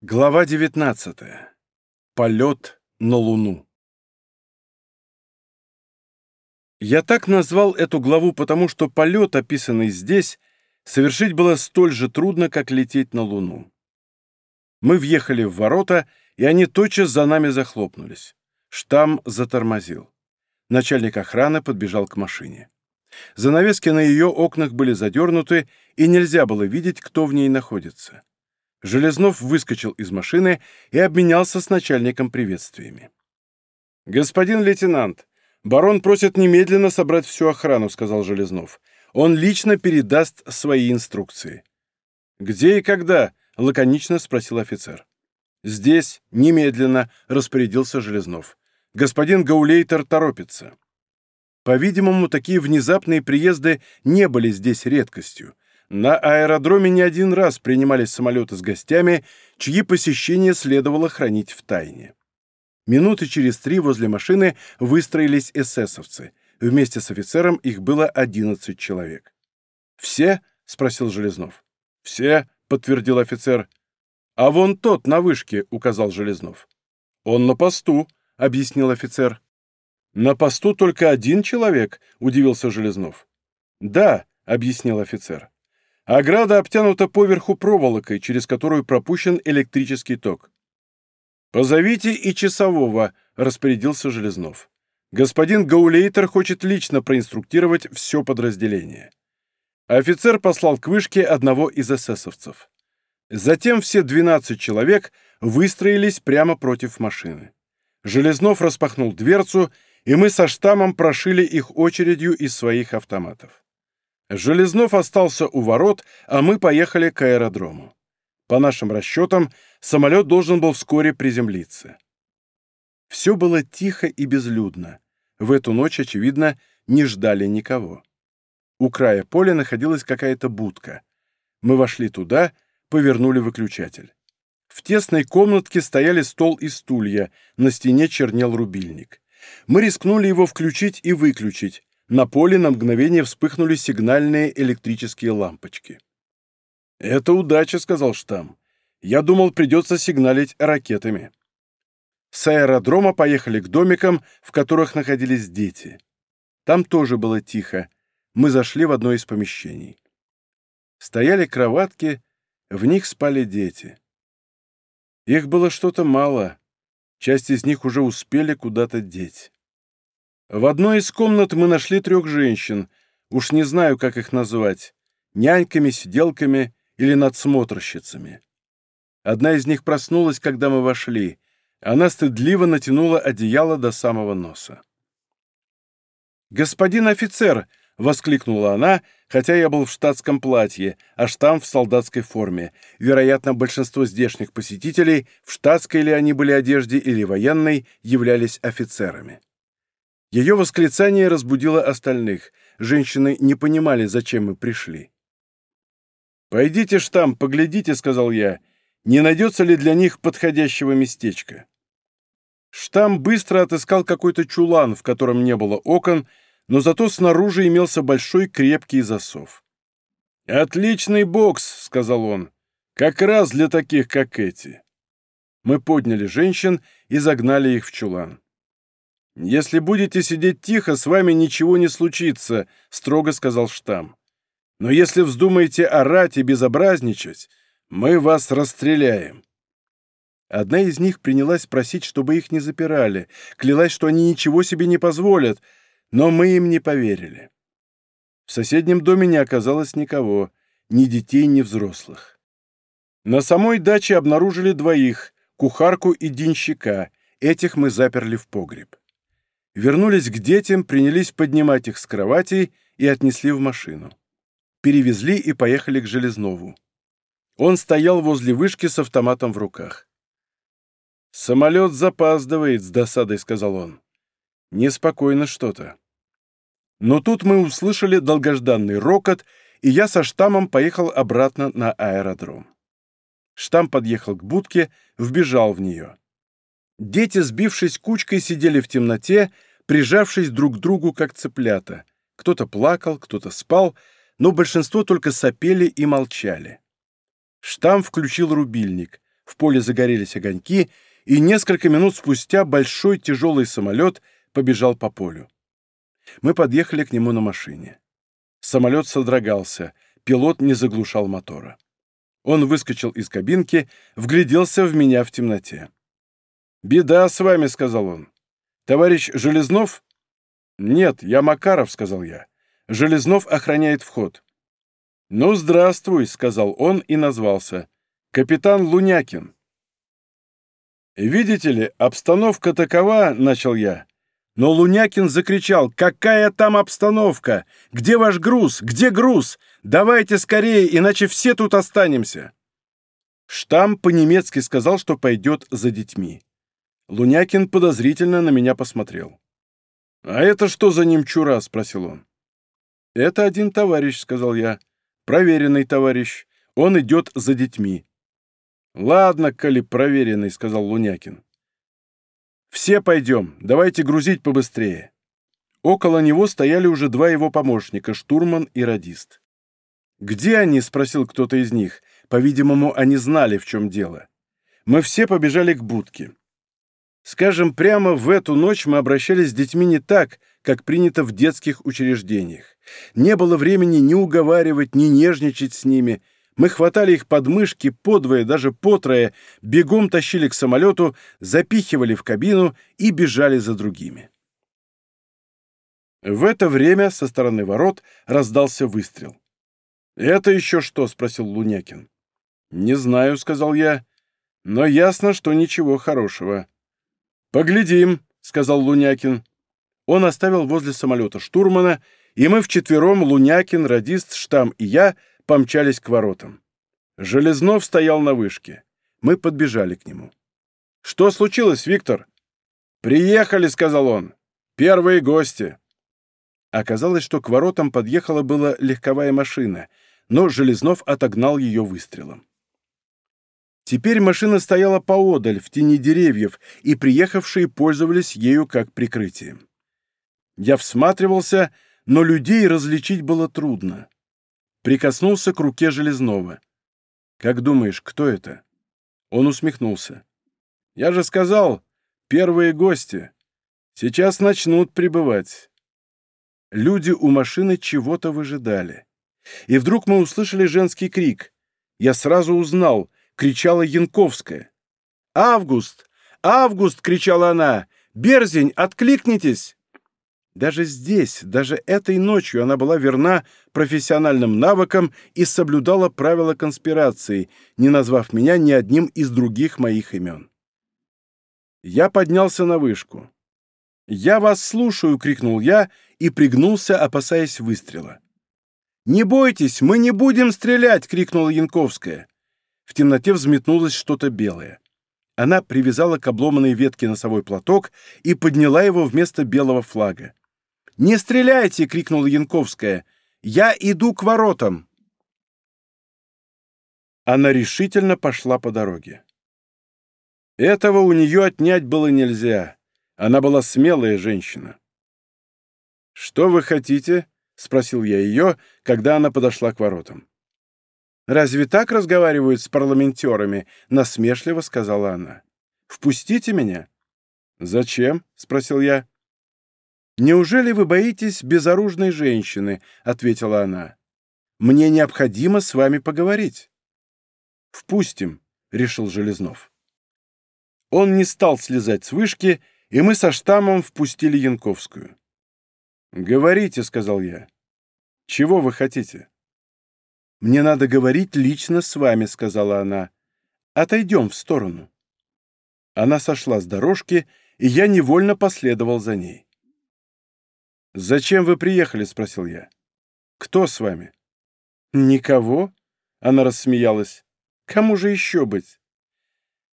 Глава 19. Полет на Луну. Я так назвал эту главу, потому что полет, описанный здесь, совершить было столь же трудно, как лететь на Луну. Мы въехали в ворота, и они тотчас за нами захлопнулись. Штам затормозил. Начальник охраны подбежал к машине. Занавески на ее окнах были задернуты, и нельзя было видеть, кто в ней находится. Железнов выскочил из машины и обменялся с начальником приветствиями. «Господин лейтенант, барон просит немедленно собрать всю охрану», — сказал Железнов. «Он лично передаст свои инструкции». «Где и когда?» — лаконично спросил офицер. «Здесь, немедленно», — распорядился Железнов. «Господин Гаулейтер торопится». По-видимому, такие внезапные приезды не были здесь редкостью. На аэродроме не один раз принимались самолеты с гостями, чьи посещения следовало хранить в тайне. Минуты через три возле машины выстроились эсэсовцы. Вместе с офицером их было 11 человек. «Все?» — спросил Железнов. «Все», — подтвердил офицер. «А вон тот на вышке», — указал Железнов. «Он на посту», — объяснил офицер. «На посту только один человек», — удивился Железнов. «Да», — объяснил офицер. Ограда обтянута поверху проволокой, через которую пропущен электрический ток. «Позовите и часового», — распорядился Железнов. «Господин Гаулейтер хочет лично проинструктировать все подразделение». Офицер послал к вышке одного из эсэсовцев. Затем все 12 человек выстроились прямо против машины. Железнов распахнул дверцу, и мы со штамом прошили их очередью из своих автоматов. Железнов остался у ворот, а мы поехали к аэродрому. По нашим расчетам, самолет должен был вскоре приземлиться. Все было тихо и безлюдно. В эту ночь, очевидно, не ждали никого. У края поля находилась какая-то будка. Мы вошли туда, повернули выключатель. В тесной комнатке стояли стол и стулья, на стене чернел рубильник. Мы рискнули его включить и выключить, на поле на мгновение вспыхнули сигнальные электрические лампочки. «Это удача», — сказал Штамм. «Я думал, придется сигналить ракетами». С аэродрома поехали к домикам, в которых находились дети. Там тоже было тихо. Мы зашли в одно из помещений. Стояли кроватки, в них спали дети. Их было что-то мало, часть из них уже успели куда-то деть. В одной из комнат мы нашли трех женщин, уж не знаю, как их назвать, няньками, сиделками или надсмотрщицами. Одна из них проснулась, когда мы вошли. Она стыдливо натянула одеяло до самого носа. «Господин офицер!» — воскликнула она, хотя я был в штатском платье, а штамп в солдатской форме. Вероятно, большинство здешних посетителей, в штатской ли они были одежде или военной, являлись офицерами. Ее восклицание разбудило остальных. Женщины не понимали, зачем мы пришли. «Пойдите ж там, поглядите», — сказал я, — «не найдется ли для них подходящего местечка?» Штам быстро отыскал какой-то чулан, в котором не было окон, но зато снаружи имелся большой крепкий засов. «Отличный бокс», — сказал он, — «как раз для таких, как эти». Мы подняли женщин и загнали их в чулан. «Если будете сидеть тихо, с вами ничего не случится», — строго сказал Штам. «Но если вздумаете орать и безобразничать, мы вас расстреляем». Одна из них принялась просить, чтобы их не запирали, клялась, что они ничего себе не позволят, но мы им не поверили. В соседнем доме не оказалось никого, ни детей, ни взрослых. На самой даче обнаружили двоих — кухарку и денщика, этих мы заперли в погреб вернулись к детям, принялись поднимать их с кроватей и отнесли в машину. Перевезли и поехали к Железнову. Он стоял возле вышки с автоматом в руках. «Самолет запаздывает», — с досадой сказал он. «Неспокойно что-то». Но тут мы услышали долгожданный рокот, и я со штамом поехал обратно на аэродром. Штам подъехал к будке, вбежал в нее. Дети, сбившись кучкой, сидели в темноте прижавшись друг к другу, как цыплята. Кто-то плакал, кто-то спал, но большинство только сопели и молчали. Штамм включил рубильник, в поле загорелись огоньки, и несколько минут спустя большой тяжелый самолет побежал по полю. Мы подъехали к нему на машине. Самолет содрогался, пилот не заглушал мотора. Он выскочил из кабинки, вгляделся в меня в темноте. «Беда с вами», — сказал он. «Товарищ Железнов?» «Нет, я Макаров», — сказал я. «Железнов охраняет вход». «Ну, здравствуй», — сказал он и назвался. «Капитан Лунякин». «Видите ли, обстановка такова», — начал я. Но Лунякин закричал, «Какая там обстановка? Где ваш груз? Где груз? Давайте скорее, иначе все тут останемся!» Штам по-немецки сказал, что пойдет за детьми. Лунякин подозрительно на меня посмотрел. «А это что за немчура?» — спросил он. «Это один товарищ», — сказал я. «Проверенный товарищ. Он идет за детьми». «Ладно, коли проверенный», — сказал Лунякин. «Все пойдем. Давайте грузить побыстрее». Около него стояли уже два его помощника — штурман и радист. «Где они?» — спросил кто-то из них. По-видимому, они знали, в чем дело. Мы все побежали к будке. Скажем прямо, в эту ночь мы обращались с детьми не так, как принято в детских учреждениях. Не было времени ни уговаривать, ни нежничать с ними. Мы хватали их подмышки, подвое, даже потрое, бегом тащили к самолету, запихивали в кабину и бежали за другими. В это время со стороны ворот раздался выстрел. «Это еще что?» — спросил Лунякин. «Не знаю», — сказал я, — «но ясно, что ничего хорошего». «Поглядим», — сказал Лунякин. Он оставил возле самолета штурмана, и мы вчетвером, Лунякин, радист, штам и я, помчались к воротам. Железнов стоял на вышке. Мы подбежали к нему. «Что случилось, Виктор?» «Приехали», — сказал он. «Первые гости». Оказалось, что к воротам подъехала была легковая машина, но Железнов отогнал ее выстрелом. Теперь машина стояла поодаль, в тени деревьев, и приехавшие пользовались ею как прикрытием. Я всматривался, но людей различить было трудно. Прикоснулся к руке Железного. «Как думаешь, кто это?» Он усмехнулся. «Я же сказал, первые гости. Сейчас начнут прибывать». Люди у машины чего-то выжидали. И вдруг мы услышали женский крик. Я сразу узнал — кричала Янковская. «Август! Август!» — кричала она. «Берзень, откликнитесь!» Даже здесь, даже этой ночью она была верна профессиональным навыкам и соблюдала правила конспирации, не назвав меня ни одним из других моих имен. Я поднялся на вышку. «Я вас слушаю!» — крикнул я и пригнулся, опасаясь выстрела. «Не бойтесь, мы не будем стрелять!» — крикнула Янковская. В темноте взметнулось что-то белое. Она привязала к обломанной ветке носовой платок и подняла его вместо белого флага. «Не стреляйте!» — крикнула Янковская. «Я иду к воротам!» Она решительно пошла по дороге. Этого у нее отнять было нельзя. Она была смелая женщина. «Что вы хотите?» — спросил я ее, когда она подошла к воротам. «Разве так разговаривают с парламентерами?» — насмешливо сказала она. «Впустите меня». «Зачем?» — спросил я. «Неужели вы боитесь безоружной женщины?» — ответила она. «Мне необходимо с вами поговорить». «Впустим», — решил Железнов. Он не стал слезать с вышки, и мы со штаммом впустили Янковскую. «Говорите», — сказал я. «Чего вы хотите?» Мне надо говорить лично с вами», — сказала она. «Отойдем в сторону». Она сошла с дорожки, и я невольно последовал за ней. «Зачем вы приехали?» — спросил я. «Кто с вами?» «Никого», — она рассмеялась. «Кому же еще быть?»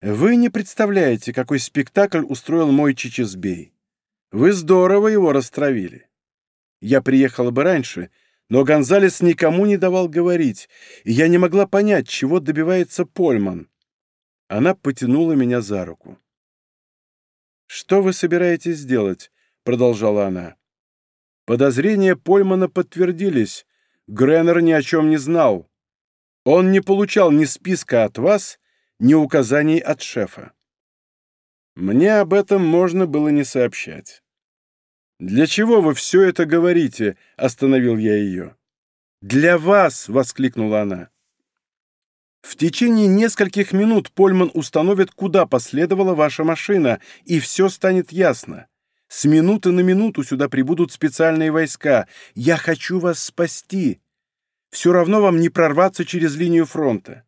«Вы не представляете, какой спектакль устроил мой Чичизбей. Вы здорово его растравили. Я приехала бы раньше, — но Гонзалес никому не давал говорить, и я не могла понять, чего добивается Польман. Она потянула меня за руку. «Что вы собираетесь сделать? — продолжала она. Подозрения Польмана подтвердились. Греннер ни о чем не знал. Он не получал ни списка от вас, ни указаний от шефа. Мне об этом можно было не сообщать. «Для чего вы все это говорите?» — остановил я ее. «Для вас!» — воскликнула она. В течение нескольких минут Польман установит, куда последовала ваша машина, и все станет ясно. С минуты на минуту сюда прибудут специальные войска. Я хочу вас спасти. Все равно вам не прорваться через линию фронта.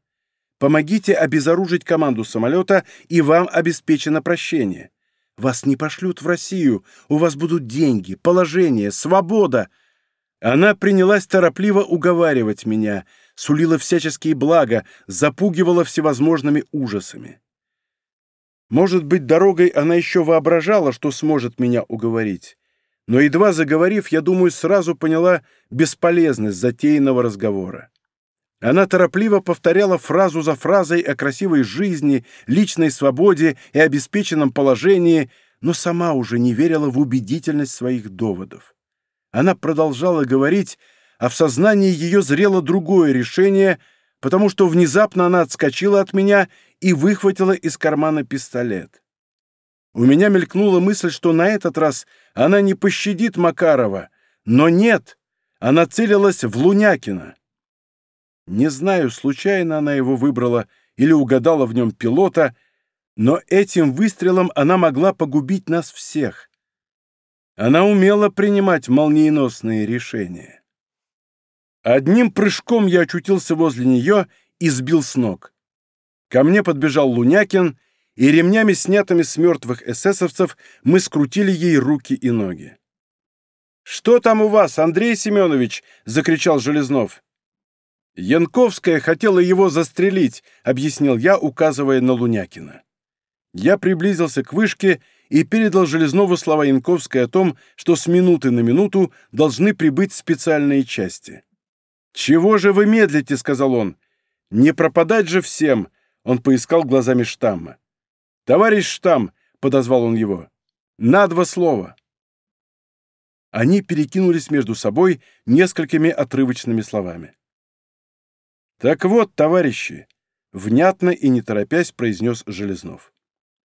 Помогите обезоружить команду самолета, и вам обеспечено прощение. Вас не пошлют в Россию. У вас будут деньги, положение, свобода. Она принялась торопливо уговаривать меня, сулила всяческие блага, запугивала всевозможными ужасами. Может быть, дорогой она еще воображала, что сможет меня уговорить. Но едва заговорив, я думаю, сразу поняла бесполезность затеянного разговора. Она торопливо повторяла фразу за фразой о красивой жизни, личной свободе и обеспеченном положении, но сама уже не верила в убедительность своих доводов. Она продолжала говорить, а в сознании ее зрело другое решение, потому что внезапно она отскочила от меня и выхватила из кармана пистолет. У меня мелькнула мысль, что на этот раз она не пощадит Макарова, но нет, она целилась в Лунякина. Не знаю, случайно она его выбрала или угадала в нем пилота, но этим выстрелом она могла погубить нас всех. Она умела принимать молниеносные решения. Одним прыжком я очутился возле нее и сбил с ног. Ко мне подбежал Лунякин, и ремнями, снятыми с мертвых эсэсовцев, мы скрутили ей руки и ноги. «Что там у вас, Андрей Семенович?» — закричал Железнов. «Янковская хотела его застрелить», — объяснил я, указывая на Лунякина. Я приблизился к вышке и передал Железнову слова Янковской о том, что с минуты на минуту должны прибыть специальные части. «Чего же вы медлите?» — сказал он. «Не пропадать же всем!» — он поискал глазами штамма. «Товарищ штамм!» — подозвал он его. «На два слова!» Они перекинулись между собой несколькими отрывочными словами. «Так вот, товарищи!» — внятно и не торопясь произнес Железнов.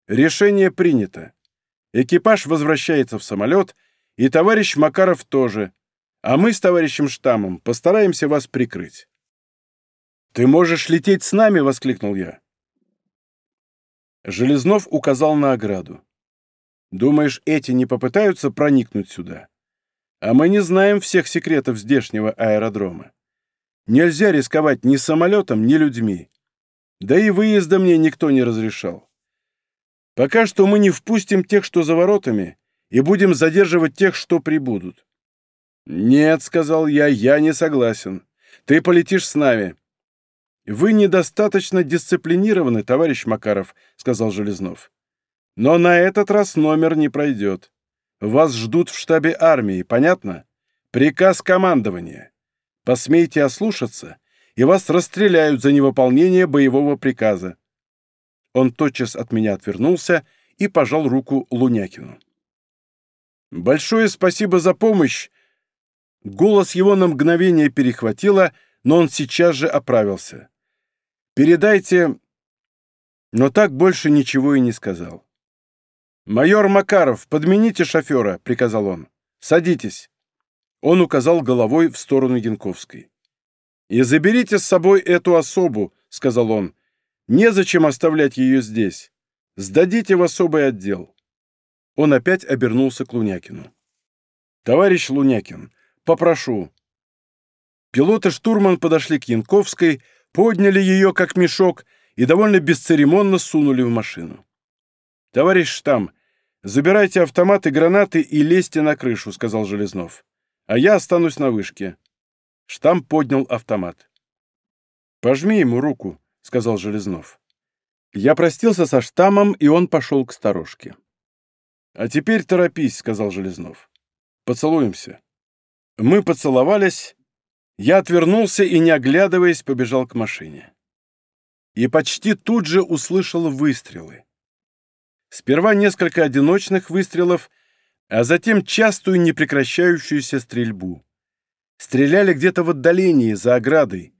«Решение принято. Экипаж возвращается в самолет, и товарищ Макаров тоже. А мы с товарищем Штамом постараемся вас прикрыть». «Ты можешь лететь с нами!» — воскликнул я. Железнов указал на ограду. «Думаешь, эти не попытаются проникнуть сюда? А мы не знаем всех секретов здешнего аэродрома. Нельзя рисковать ни самолетом, ни людьми. Да и выезда мне никто не разрешал. Пока что мы не впустим тех, что за воротами, и будем задерживать тех, что прибудут. «Нет», — сказал я, — «я не согласен. Ты полетишь с нами». «Вы недостаточно дисциплинированы, товарищ Макаров», — сказал Железнов. «Но на этот раз номер не пройдет. Вас ждут в штабе армии, понятно? Приказ командования». Посмеете ослушаться, и вас расстреляют за невыполнение боевого приказа». Он тотчас от меня отвернулся и пожал руку Лунякину. «Большое спасибо за помощь!» Голос его на мгновение перехватило, но он сейчас же оправился. «Передайте...» Но так больше ничего и не сказал. «Майор Макаров, подмените шофера», — приказал он. «Садитесь». Он указал головой в сторону Янковской. «И заберите с собой эту особу», — сказал он. «Незачем оставлять ее здесь. Сдадите в особый отдел». Он опять обернулся к Лунякину. «Товарищ Лунякин, попрошу». Пилот и штурман подошли к Янковской, подняли ее, как мешок, и довольно бесцеремонно сунули в машину. «Товарищ Штам, забирайте автоматы, гранаты и лезьте на крышу», — сказал Железнов а я останусь на вышке». Штамп поднял автомат. «Пожми ему руку», — сказал Железнов. Я простился со штаммом, и он пошел к сторожке. «А теперь торопись», — сказал Железнов. «Поцелуемся». Мы поцеловались. Я отвернулся и, не оглядываясь, побежал к машине. И почти тут же услышал выстрелы. Сперва несколько одиночных выстрелов, а затем частую непрекращающуюся стрельбу. Стреляли где-то в отдалении, за оградой.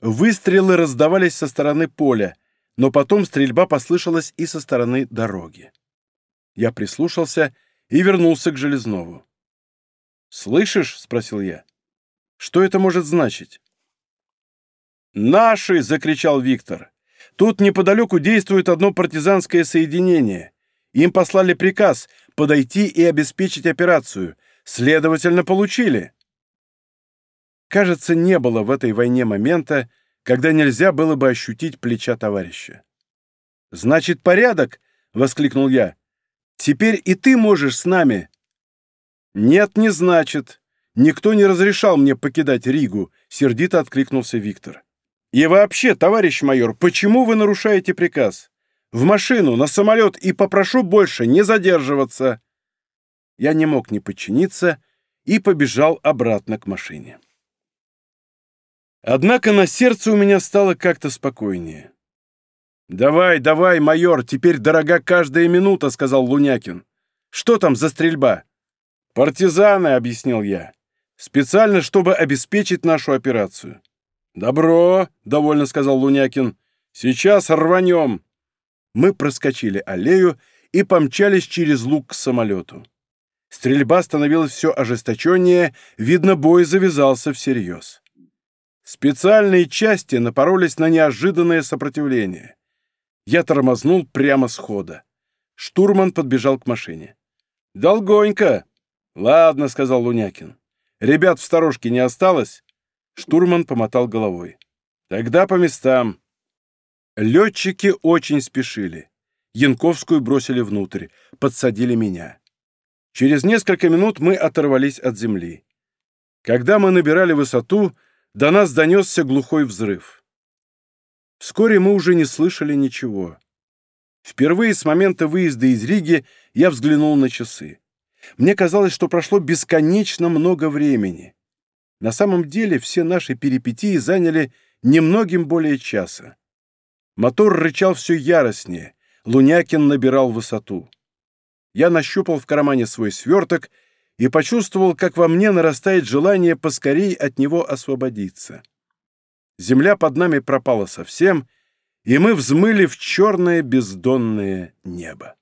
Выстрелы раздавались со стороны поля, но потом стрельба послышалась и со стороны дороги. Я прислушался и вернулся к Железнову. «Слышишь?» — спросил я. «Что это может значить?» «Наши!» — закричал Виктор. «Тут неподалеку действует одно партизанское соединение. Им послали приказ подойти и обеспечить операцию. Следовательно, получили. Кажется, не было в этой войне момента, когда нельзя было бы ощутить плеча товарища. «Значит, порядок!» — воскликнул я. «Теперь и ты можешь с нами!» «Нет, не значит. Никто не разрешал мне покидать Ригу», — сердито откликнулся Виктор. «И вообще, товарищ майор, почему вы нарушаете приказ?» в машину, на самолет и попрошу больше не задерживаться!» Я не мог не подчиниться и побежал обратно к машине. Однако на сердце у меня стало как-то спокойнее. «Давай, давай, майор, теперь дорога каждая минута», — сказал Лунякин. «Что там за стрельба?» «Партизаны», — объяснил я. «Специально, чтобы обеспечить нашу операцию». «Добро», — довольно сказал Лунякин. «Сейчас рванем» мы проскочили аллею и помчались через луг к самолету. Стрельба становилась все ожесточеннее, видно, бой завязался всерьез. Специальные части напоролись на неожиданное сопротивление. Я тормознул прямо с хода. Штурман подбежал к машине. «Долгонько!» «Ладно», — сказал Лунякин. «Ребят в сторожке не осталось?» Штурман помотал головой. «Тогда по местам. Летчики очень спешили. Янковскую бросили внутрь, подсадили меня. Через несколько минут мы оторвались от земли. Когда мы набирали высоту, до нас донесся глухой взрыв. Вскоре мы уже не слышали ничего. Впервые с момента выезда из Риги я взглянул на часы. Мне казалось, что прошло бесконечно много времени. На самом деле все наши перипетии заняли немногим более часа. Мотор рычал все яростнее. Лунякин набирал высоту. Я нащупал в кармане свой сверток и почувствовал, как во мне нарастает желание поскорей от него освободиться. Земля под нами пропала совсем, и мы взмыли в черное бездонное небо.